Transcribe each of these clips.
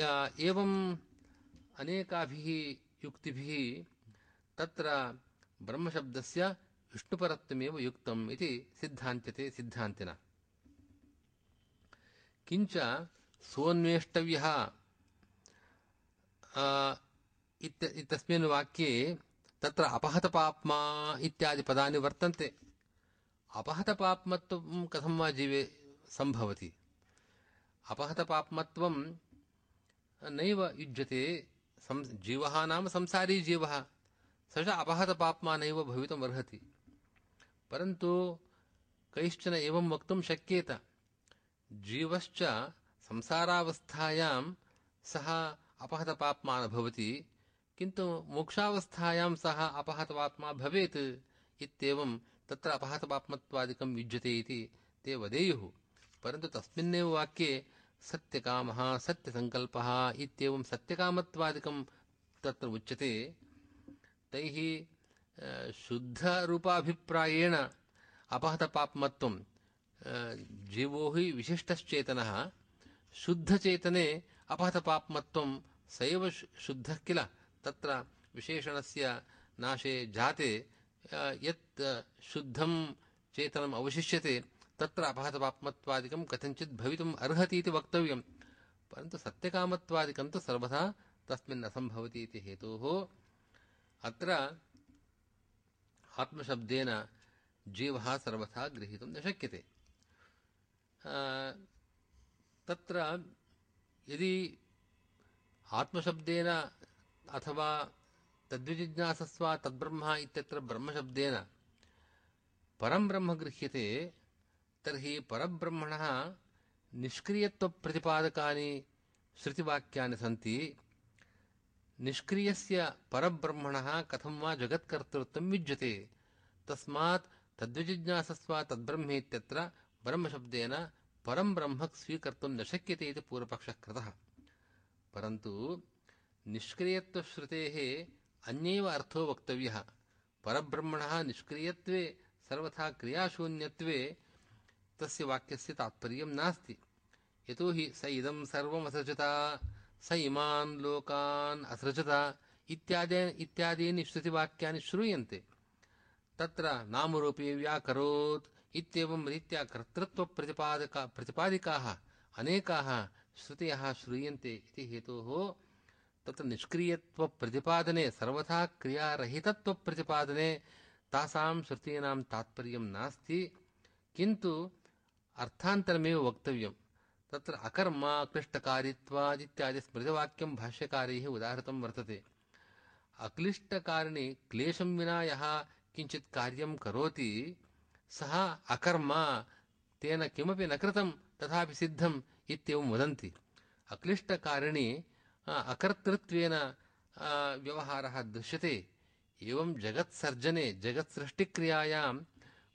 एवम् अनेकाभिः युक्तिभिः तत्र ब्रह्मशब्दस्य विष्णुपरत्वमेव युक्तम् इति सिद्धान्त्यते सिद्धान्तिना। किञ्च सोऽन्वेष्टव्यः इत्यस्मिन् वाक्ये तत्र अपहतपाप्मा इत्यादि पदानि वर्तन्ते। अपहतपाप्मत्वं कथं वा जीवे, सम्भवति? अपहतपाप्मत्वं नैव युज्यते जीवः नाम संसारी जीवः। स च अपहतपाप्मा नैव भवितुम् अर्हति। परन्तु कैश्चन एवं वक्तुं शक्येत। जीवश्च संसारावस्थायां सः अपहतपाप्मा न भवति, किन्तु मोक्षावस्थायां सः अपहतपाप्मा भवेत् इत्येवं तत्र अपहतपाप्मत्वादिकं युज्यते इति ते वदेयुः। परन्तु तस्मिन्नेव वाक्ये सत्यकामः सत्यसङ्कल्पः इत्येवं सत्यकामत्वादिकं तत्र उच्यते। तैः शुद्धरूपाभिप्रायेण अपहतपाप्मत्वं जीवो हि विशिष्टश्चेतनः शुद्धचेतने अपहतपाप्मत्वं स एव शुद्धः किल? तत्र विशेषणस्य नाशे जाते यत् शुद्धं चेतनम् अवशिष्यते तत्र अपहतपाप्मत्वादिकं कथञ्चित् भवितुम् अर्हति इति वक्तव्यम्। परन्तु सत्यकामत्वादिकं तु सर्वथा तस्मिन् न सम्भवति इति हेतोः। अत्र आत्मशब्देन जीवः सर्वथा गृहीतुं न शक्यते। तत्र यदि आत्मशब्देन अथवा तद्विजिज्ञासस्व तद्ब्रह्म इत्यत्र ब्रह्मशब्देन परं ब्रह्म गृह्यते तर्हि परब्रह्मणः निष्क्रियत्वप्रतिपादकानि श्रुतिवाक्यानि सन्ति। निष्क्रियस्य परब्रह्मणः कथं वा जगत्कर्तृत्वं विद्यते। तस्मात् तद्विजिज्ञासस्व तद्ब्रह्मेत्यत्र ब्रह्मशब्देन परं ब्रह्म स्वीकर्तुं न शक्यते इति पूर्वपक्षः कृतः परन्तु निष्क्रियत्वश्रुतेः अन्यैव अर्थो वक्तव्यः। परब्रह्मणः निष्क्रियत्वे सर्वथा क्रियाशून्यत्वे तस्य वाक्यस्य तात्पर्यं नास्ति। यतोहि स इदं सर्वमसृजत स इमान् लोकान् असृजत इत्यादि इत्यादीनि श्रुतिवाक्यानि श्रूयन्ते। तत्र नामरूपे व्याकरोत्, इत्येवं रीत्या कर्तृत्वप्रतिपादका, प्रतिपादिकाः अनेकाः श्रुतयः श्रूयन्ते इति हेतोः तत्र निष्क्रियत्वप्रतिपादने, सर्वथा क्रियारहितत्वप्रतिपादने तासां श्रुतीनां तात्पर्यं नास्ति। किन्तु अर्थान्तरमेव वक्तव्यं तत्र अकर्म अक्लिष्टकारित्वादित्यादि स्मृतवाक्यं भाष्यकारैः उदाहृतं वर्तते। अक्लिष्टकारिणे क्लेशं विना यः किञ्चित् कार्यं करोति, सः अकर्म, तेन किमपि न कृतं, तथापि सिद्धम् इत्येवं वदन्ति। अक्लिष्टकारिणे अकर्तृत्वेन व्यवहारः दृश्यते। एवं जगत्सर्जने, जगत्सृष्टिक्रियायां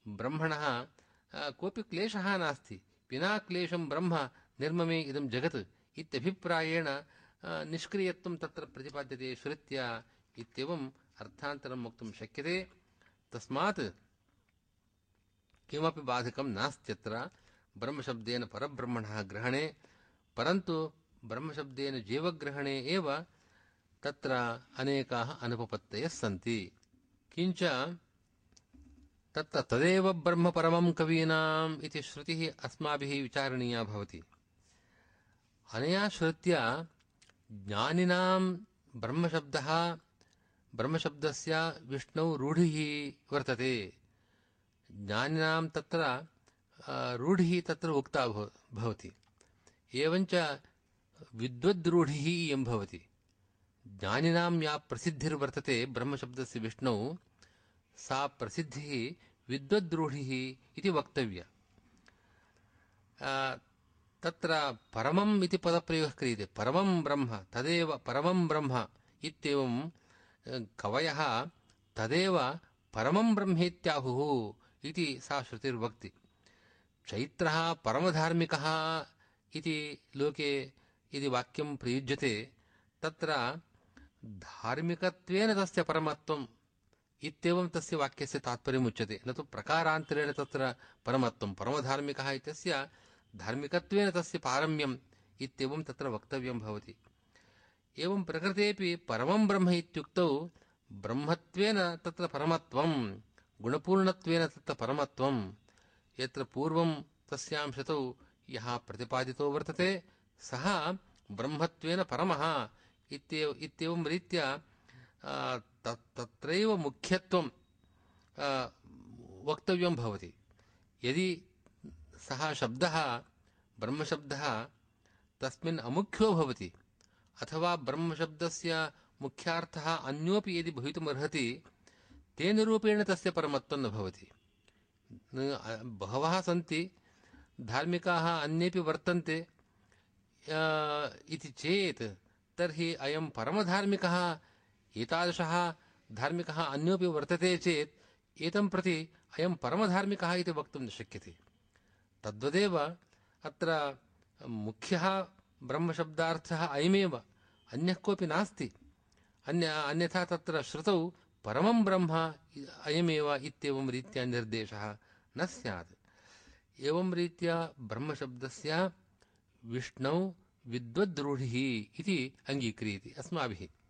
ब्रह्मणः कोऽपि क्लेशः नास्ति। विना क्लेशं ब्रह्म निर्ममे इदं जगत् इत्यभिप्रायेण निष्क्रियत्वं तत्र प्रतिपाद्यते श्रुत्या इत्येवम् अर्थान्तरं वक्तुं शक्यते। तस्मात् किमपि बाधकं नास्त्यत्र ब्रह्मशब्देन परब्रह्मणः ग्रहणे, परन्तु ब्रह्मशब्देन जीवग्रहणे एव तत्र अनेकाः अनुपपत्तयः सन्ति। किञ्च तत्र तदेव ब्रह्म परमं कवीनाम् इति श्रुतिः अस्माभिः विचारणीया भवति। अनया श्रुत्या ज्ञानिनां ब्रह्मशब्दः, ब्रह्मशब्दस्य विष्णौ रूढिः वर्तते। ज्ञानिनां तत्र रूढिः तत्र उक्ता भवति। एवञ्च विद्वद्रूढिः इयं भवति। ज्ञानिनां या प्रसिद्धिर्वर्तते ब्रह्मशब्दस्य विष्णौ, सा प्रसिद्धिः विद्वद्रूढिः इति वक्तव्या तत्र परमम् इति पदप्रयोगः क्रियते। परमं ब्रह्म, तदेव परमं ब्रह्म इत्येवं कवयः तदेव परमं ब्रह्मेत्याहुः इति सा श्रुतिर्वक्ति। चैत्रः परमधार्मिकः इति लोके यदि वाक्यं प्रयुज्यते, तत्र धार्मिकत्वेन तस्य परमत्वम् इत्येवं तस्य वाक्यस्य तात्पर्यमुच्यते न तु प्रकारान्तरेण तत्र परमत्वं, परमधार्मिकः इत्यस्य धार्मिकत्वेन तस्य पारम्यम् इत्येवं तत्र वक्तव्यं भवति। एवं प्रकृतेऽपि परमं ब्रह्म इत्युक्तौ ब्रह्मत्वेन तत्र परमत्वं, गुणपूर्णत्वेन तत्र परमत्वं। यत्र पूर्वं तस्यां शतौ यः प्रतिपादितो वर्तते, सः ब्रह्मत्वेन परमः इत्येव, इत्येवं रीत्या तत्रैव मुख्यत्वं वक्तव्यं भवति। यदि सः शब्दः, ब्रह्मशब्दः तस्मिन् अमुख्यो भवति, अथवा ब्रह्मशब्दस्य मुख्यार्थः अन्योपि यदि भवितुमर्हति, तेन रूपेण तस्य परमत्वं न भवति। बहवः सन्ति, धार्मिकाः अन्येपि वर्तन्ते इति चेत् तर्हि अयं परमधार्मिकः एतादृशः धार्मिकः अन्योपि वर्तते चेत् एतं प्रति अयं परमधार्मिकः इति न शक्यते। तद्वदेव अत्र मुख्यः ब्रह्मशब्दार्थः अयमेव, अन्यः कोऽपि नास्ति। अन्य, अन्यथा तत्र श्रुतौ परमं ब्रह्म अयमेव इत्येवं रीत्या निर्देशः न स्यात्। एवं रीत्या ब्रह्मशब्दस्य विष्णौ विद्वद्रूढिः इति अङ्गीक्रियते, अस्माभिः।